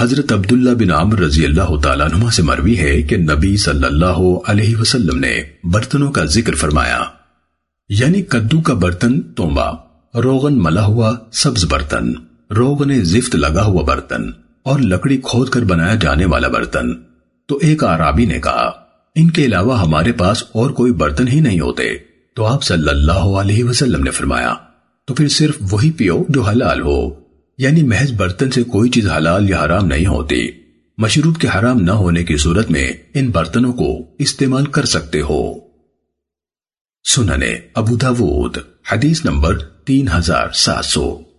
حضرت عبداللہ بن عمر رضی اللہ تعالیٰ عنہ سے مروی ہے کہ نبی صلی اللہ علیہ وسلم نے برتنوں کا ذکر فرمایا۔ یعنی کدو کا برتن تومبا روغن ملا ہوا سبز برتن، روغن زفت لگا ہوا برتن اور لکڑی کھود کر بنایا جانے والا برتن۔ تو ایک آرابی نے کہا، ان کے علاوہ ہمارے پاس اور کوئی برتن ہی نہیں ہوتے۔ تو آپ صلی اللہ علیہ وسلم نے فرمایا، تو پھر صرف وہی پیو جو حلال ہو۔ یعنی محض برتن سے کوئی چیز حلال یا حرام نہیں ہوتی۔ مشروب کے حرام نہ ہونے کی صورت میں ان برتنوں کو استعمال کر سکتے ہو۔ سننے ابو داود، حدیث نمبر تین ہزار سات سو۔